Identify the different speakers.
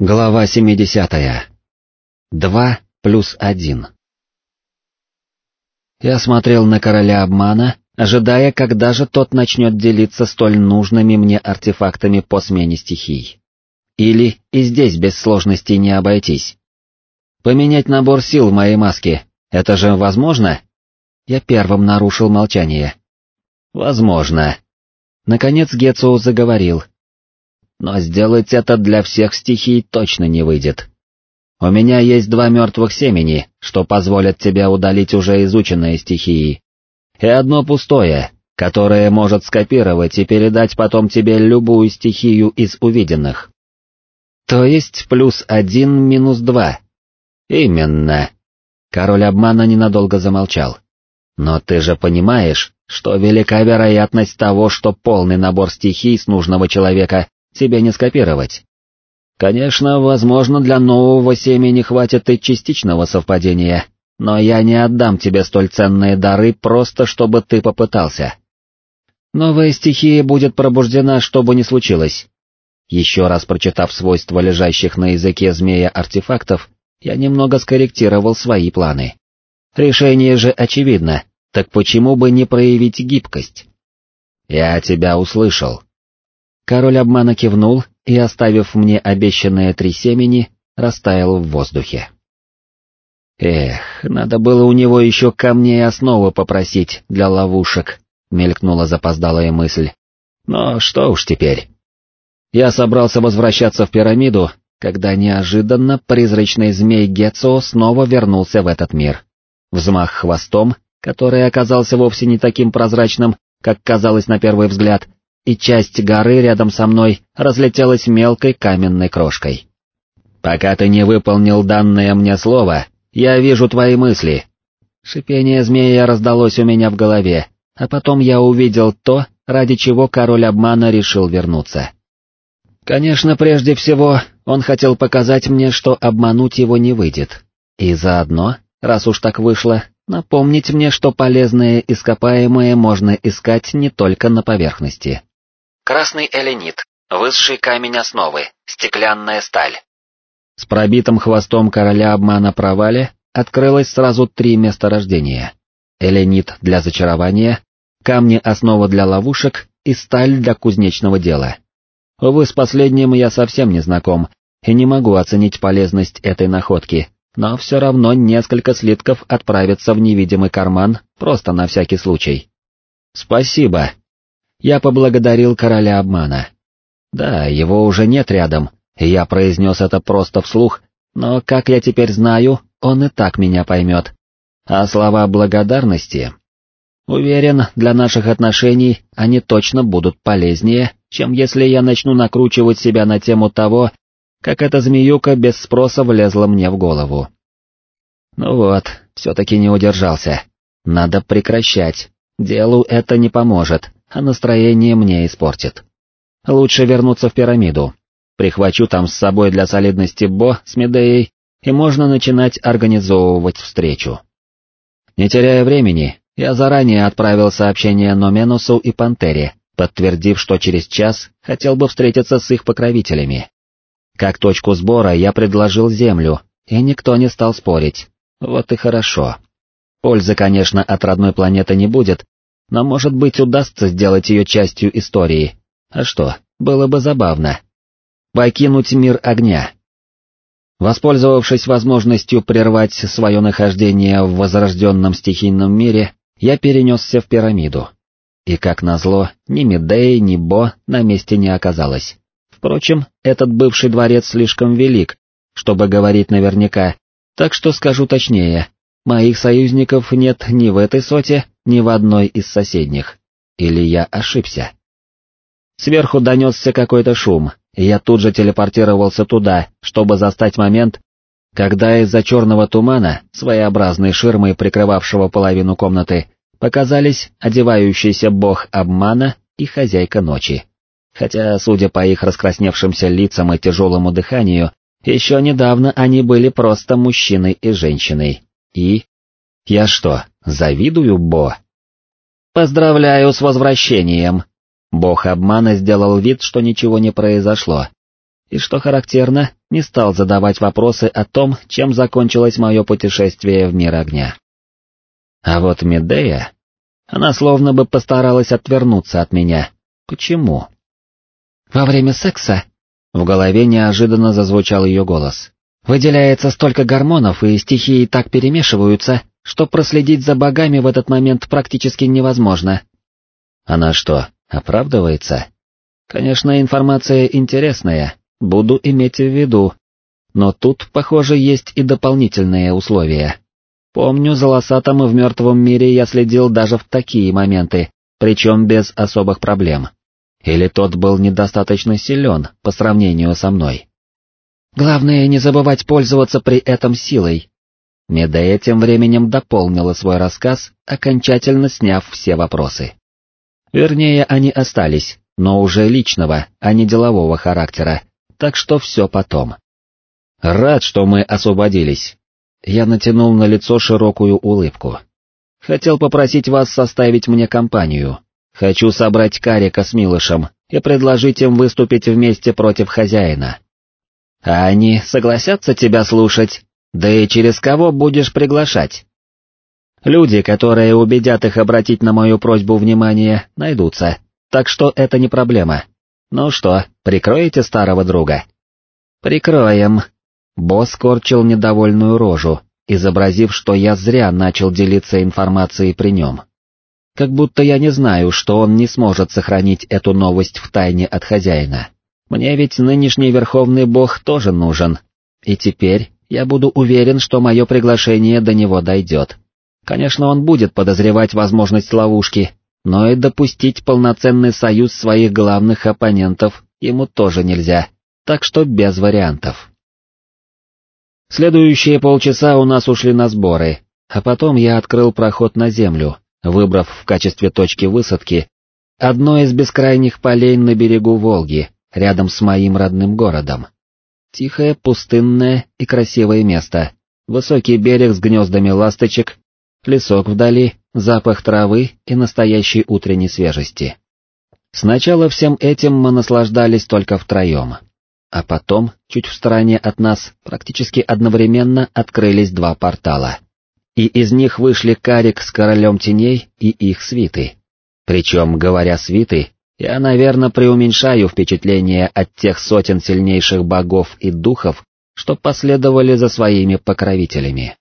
Speaker 1: Глава 70. Два плюс один. Я смотрел на короля обмана, ожидая, когда же тот начнет делиться столь нужными мне артефактами по смене стихий. Или и здесь без сложностей не обойтись. Поменять набор сил в моей маске, это же возможно? Я первым нарушил молчание. Возможно. Наконец Гецоу заговорил, но сделать это для всех стихий точно не выйдет. У меня есть два мертвых семени, что позволят тебе удалить уже изученные стихии, и одно пустое, которое может скопировать и передать потом тебе любую стихию из увиденных. То есть плюс один минус два. Именно. Король обмана ненадолго замолчал. Но ты же понимаешь, что велика вероятность того, что полный набор стихий с нужного человека тебе не скопировать. Конечно, возможно, для нового семени хватит и частичного совпадения, но я не отдам тебе столь ценные дары просто, чтобы ты попытался. Новая стихия будет пробуждена, что бы ни случилось. Еще раз прочитав свойства лежащих на языке змея артефактов, я немного скорректировал свои планы. Решение же очевидно, так почему бы не проявить гибкость? Я тебя услышал. Король обмана кивнул и, оставив мне обещанные три семени, растаял в воздухе. «Эх, надо было у него еще камней основы попросить для ловушек», — мелькнула запоздалая мысль. «Но что уж теперь». Я собрался возвращаться в пирамиду, когда неожиданно призрачный змей Гецо снова вернулся в этот мир. Взмах хвостом, который оказался вовсе не таким прозрачным, как казалось на первый взгляд, и часть горы рядом со мной разлетелась мелкой каменной крошкой. «Пока ты не выполнил данное мне слово, я вижу твои мысли». Шипение змея раздалось у меня в голове, а потом я увидел то, ради чего король обмана решил вернуться. Конечно, прежде всего, он хотел показать мне, что обмануть его не выйдет. И заодно, раз уж так вышло, напомнить мне, что полезные ископаемые можно искать не только на поверхности.
Speaker 2: Красный эленит, высший камень основы, стеклянная сталь.
Speaker 1: С пробитым хвостом короля обмана провале открылось сразу три месторождения. Эленит для зачарования, камни основа для ловушек и сталь для кузнечного дела. Увы, с последним я совсем не знаком и не могу оценить полезность этой находки, но все равно несколько слитков отправятся в невидимый карман, просто на всякий случай. Спасибо, я поблагодарил короля обмана. Да, его уже нет рядом, и я произнес это просто вслух, но, как я теперь знаю, он и так меня поймет. А слова благодарности... Уверен, для наших отношений они точно будут полезнее, чем если я начну накручивать себя на тему того, как эта змеюка без спроса влезла мне в голову. Ну вот, все-таки не удержался. Надо прекращать, делу это не поможет, а настроение мне испортит. Лучше вернуться в пирамиду. Прихвачу там с собой для солидности Бо с Медеей, и можно начинать организовывать встречу. Не теряя времени, я заранее отправил сообщение Номенусу и Пантере, подтвердив, что через час хотел бы встретиться с их покровителями. Как точку сбора я предложил Землю, и никто не стал спорить. Вот и хорошо. Пользы, конечно, от родной планеты не будет, но, может быть, удастся сделать ее частью истории. А что, было бы забавно. Покинуть мир огня. Воспользовавшись возможностью прервать свое нахождение в возрожденном стихийном мире, я перенесся в пирамиду. И, как назло, ни Медеи, ни Бо на месте не оказалось. Впрочем, этот бывший дворец слишком велик, чтобы говорить наверняка, так что скажу точнее, моих союзников нет ни в этой соте, ни в одной из соседних. Или я ошибся? Сверху донесся какой-то шум, и я тут же телепортировался туда, чтобы застать момент, когда из-за черного тумана, своеобразной ширмой прикрывавшего половину комнаты, показались одевающийся бог обмана и хозяйка ночи. Хотя, судя по их раскрасневшимся лицам и тяжелому дыханию, еще недавно они были просто мужчиной и женщиной. И... Я что, Завидую, Бо. Поздравляю с возвращением. Бог обмана сделал вид, что ничего не произошло. и, что характерно, не стал задавать вопросы о том, чем закончилось мое путешествие в мир огня. А вот Медея... Она словно бы постаралась отвернуться от меня. Почему? Во время секса... В голове неожиданно зазвучал ее голос. Выделяется столько гормонов, и стихии так перемешиваются, что проследить за богами в этот момент практически невозможно. Она что, оправдывается? Конечно, информация интересная, буду иметь в виду. Но тут, похоже, есть и дополнительные условия. Помню, за Лосатом в мертвом мире я следил даже в такие моменты, причем без особых проблем. Или тот был недостаточно силен по сравнению со мной. Главное не забывать пользоваться при этом силой. Медея тем временем дополнила свой рассказ, окончательно сняв все вопросы. Вернее, они остались, но уже личного, а не делового характера, так что все потом. Рад, что мы освободились. Я натянул на лицо широкую улыбку. Хотел попросить вас составить мне компанию. Хочу собрать Карика с Милышем и предложить им выступить вместе против хозяина. А они согласятся тебя слушать? Да и через кого будешь приглашать? Люди, которые убедят их обратить на мою просьбу внимание, найдутся, так что это не проблема. Ну что, прикроете старого друга? Прикроем. Босс корчил недовольную рожу, изобразив, что я зря начал делиться информацией при нем. Как будто я не знаю, что он не сможет сохранить эту новость в тайне от хозяина. Мне ведь нынешний верховный бог тоже нужен. И теперь я буду уверен, что мое приглашение до него дойдет. Конечно, он будет подозревать возможность ловушки, но и допустить полноценный союз своих главных оппонентов ему тоже нельзя, так что без вариантов. Следующие полчаса у нас ушли на сборы, а потом я открыл проход на землю, выбрав в качестве точки высадки одно из бескрайних полей на берегу Волги, рядом с моим родным городом. Тихое, пустынное и красивое место, высокий берег с гнездами ласточек, лесок вдали, запах травы и настоящей утренней свежести. Сначала всем этим мы наслаждались только втроем. А потом, чуть в стороне от нас, практически одновременно открылись два портала. И из них вышли Карик с Королем Теней и их свиты. Причем, говоря свиты, я, наверное, преуменьшаю впечатление от тех сотен сильнейших богов и духов, что последовали за своими покровителями.